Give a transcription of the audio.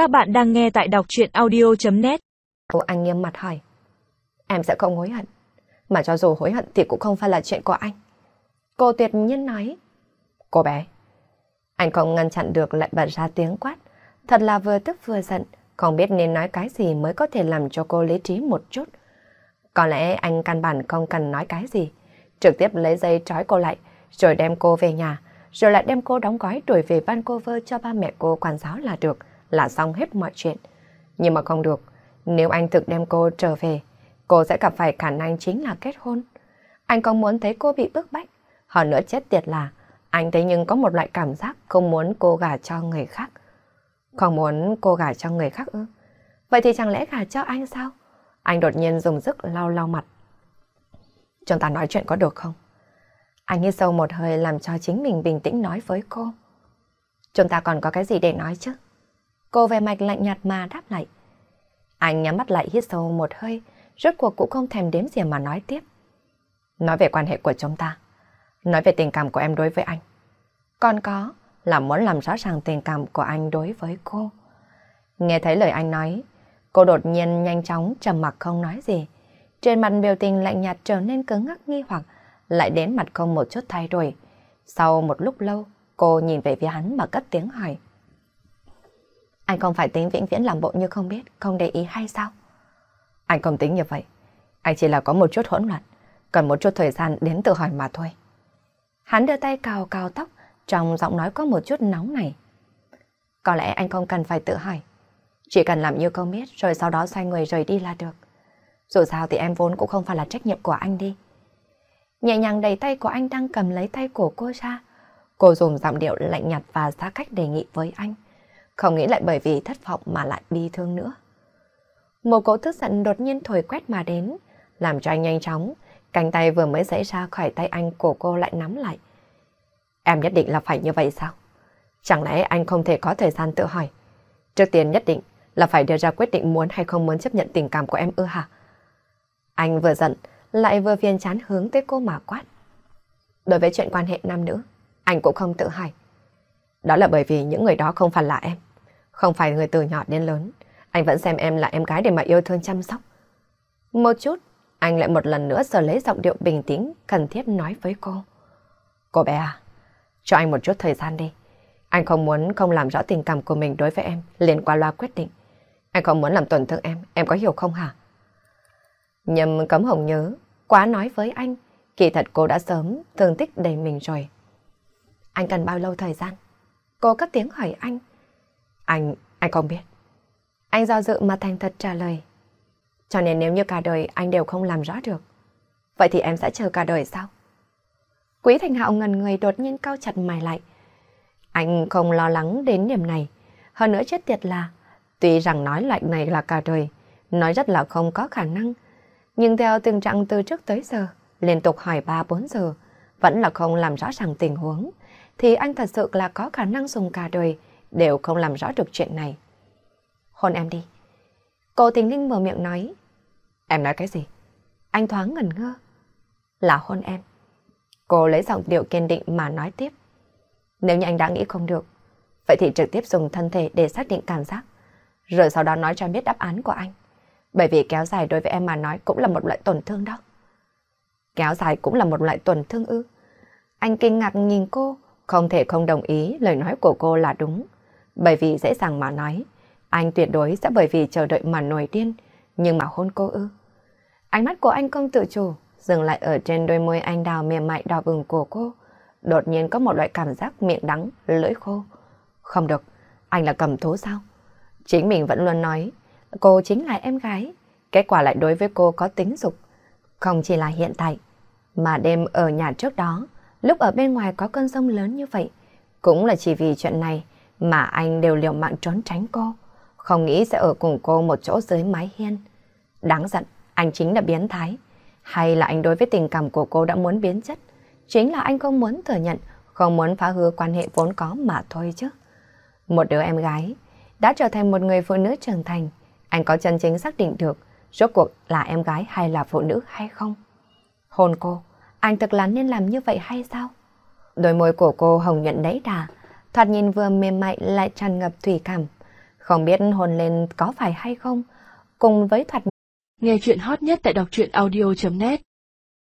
Các bạn đang nghe tại đọc chuyện audio.net Cô anh nghiêm mặt hỏi. Em sẽ không hối hận. Mà cho dù hối hận thì cũng không phải là chuyện của anh. Cô tuyệt nhiên nói. Cô bé. Anh không ngăn chặn được lại bật ra tiếng quát. Thật là vừa tức vừa giận. Không biết nên nói cái gì mới có thể làm cho cô lý trí một chút. Có lẽ anh căn bản không cần nói cái gì. Trực tiếp lấy dây trói cô lại, rồi đem cô về nhà, rồi lại đem cô đóng gói đuổi về Vancouver cho ba mẹ cô quản giáo là được, là xong hết mọi chuyện. Nhưng mà không được, nếu anh thực đem cô trở về, cô sẽ gặp phải khả năng chính là kết hôn. Anh không muốn thấy cô bị bức bách, hơn nữa chết tiệt là anh thấy nhưng có một loại cảm giác không muốn cô gả cho người khác. Không muốn cô gả cho người khác ư? Vậy thì chẳng lẽ gả cho anh sao? Anh đột nhiên dùng sức lau lau mặt. Chúng ta nói chuyện có được không? Anh hít sâu một hơi làm cho chính mình bình tĩnh nói với cô. Chúng ta còn có cái gì để nói chứ? Cô về mạch lạnh nhạt mà đáp lại. Anh nhắm mắt lại hít sâu một hơi, rốt cuộc cũng không thèm đếm gì mà nói tiếp. Nói về quan hệ của chúng ta. Nói về tình cảm của em đối với anh. Còn có là muốn làm rõ ràng tình cảm của anh đối với cô. Nghe thấy lời anh nói, cô đột nhiên nhanh chóng trầm mặc không nói gì. Trên mặt biểu tình lạnh nhạt trở nên cứng ngắc nghi hoặc, lại đến mặt không một chút thay đổi. Sau một lúc lâu, cô nhìn về phía hắn mà cất tiếng hỏi. Anh không phải tính vĩnh viễn làm bộ như không biết, không để ý hay sao? Anh không tính như vậy. Anh chỉ là có một chút hỗn loạn, cần một chút thời gian đến tự hỏi mà thôi. Hắn đưa tay cào cào tóc, trong giọng nói có một chút nóng này. Có lẽ anh không cần phải tự hỏi. Chỉ cần làm như không biết rồi sau đó xoay người rời đi là được. Dù sao thì em vốn cũng không phải là trách nhiệm của anh đi. Nhẹ nhàng đẩy tay của anh đang cầm lấy tay của cô ra. Cô dùng giọng điệu lạnh nhạt và xa cách đề nghị với anh. Không nghĩ lại bởi vì thất vọng mà lại bi thương nữa. Một cỗ tức giận đột nhiên thổi quét mà đến, làm cho anh nhanh chóng, cánh tay vừa mới dãy ra khỏi tay anh của cô lại nắm lại. Em nhất định là phải như vậy sao? Chẳng lẽ anh không thể có thời gian tự hỏi? Trước tiên nhất định là phải đưa ra quyết định muốn hay không muốn chấp nhận tình cảm của em ư hả? Anh vừa giận, lại vừa phiền chán hướng tới cô mà quát. Đối với chuyện quan hệ nam nữ, anh cũng không tự hỏi. Đó là bởi vì những người đó không phải là em. Không phải người từ nhỏ đến lớn. Anh vẫn xem em là em gái để mà yêu thương chăm sóc. Một chút, anh lại một lần nữa sờ lấy giọng điệu bình tĩnh, cần thiết nói với cô. Cô bé à, cho anh một chút thời gian đi. Anh không muốn không làm rõ tình cảm của mình đối với em, liền qua loa quyết định. Anh không muốn làm tổn thương em, em có hiểu không hả? Nhầm cấm hồng nhớ, quá nói với anh, kỳ thật cô đã sớm thương tích đầy mình rồi. Anh cần bao lâu thời gian? Cô cất tiếng hỏi anh. Anh, anh không biết. Anh do dự mà thành thật trả lời. Cho nên nếu như cả đời anh đều không làm rõ được, vậy thì em sẽ chờ cả đời sao? Quý Thành Hạo ngần người đột nhiên cao chặt mày lại. Anh không lo lắng đến điểm này. Hơn nữa chết tiệt là, tuy rằng nói loại này là cả đời, nói rất là không có khả năng. Nhưng theo tình trạng từ trước tới giờ, liên tục hỏi 3-4 giờ, vẫn là không làm rõ ràng tình huống, thì anh thật sự là có khả năng dùng cả đời, đều không làm rõ được chuyện này. Hôn em đi. Cô tình linh mở miệng nói. Em nói cái gì? Anh thoáng ngẩn ngơ. Là hôn em. Cô lấy giọng điệu kiên định mà nói tiếp. Nếu như anh đã nghĩ không được, vậy thì trực tiếp dùng thân thể để xác định cảm giác, rồi sau đó nói cho biết đáp án của anh. Bởi vì kéo dài đối với em mà nói cũng là một loại tổn thương đó. Kéo dài cũng là một loại tổn thương ư. Anh kinh ngạc nhìn cô, không thể không đồng ý lời nói của cô là đúng. Bởi vì dễ dàng mà nói, anh tuyệt đối sẽ bởi vì chờ đợi mà nổi điên, nhưng mà hôn cô ư. Ánh mắt của anh không tự chủ, dừng lại ở trên đôi môi anh đào mềm mại đỏ bừng của cô. Đột nhiên có một loại cảm giác miệng đắng, lưỡi khô. Không được, anh là cầm thú sao? Chính mình vẫn luôn nói, cô chính là em gái. Kết quả lại đối với cô có tính dục. Không chỉ là hiện tại, mà đêm ở nhà trước đó, lúc ở bên ngoài có cơn sông lớn như vậy, cũng là chỉ vì chuyện này mà anh đều liều mạng trốn tránh cô. Không nghĩ sẽ ở cùng cô một chỗ dưới mái hiên. Đáng giận, anh chính là biến thái. Hay là anh đối với tình cảm của cô đã muốn biến chất? Chính là anh không muốn thừa nhận, không muốn phá hư quan hệ vốn có mà thôi chứ. Một đứa em gái đã trở thành một người phụ nữ trưởng thành. Anh có chân chính xác định được rốt cuộc là em gái hay là phụ nữ hay không? Hôn cô, anh thực là nên làm như vậy hay sao? Đôi môi của cô hồng nhận đấy đà, thoạt nhìn vừa mềm mại lại tràn ngập thủy cảm. Không biết hồn lên có phải hay không, cùng với thoạt Nghe chuyện hot nhất tại đọc truyện audio.net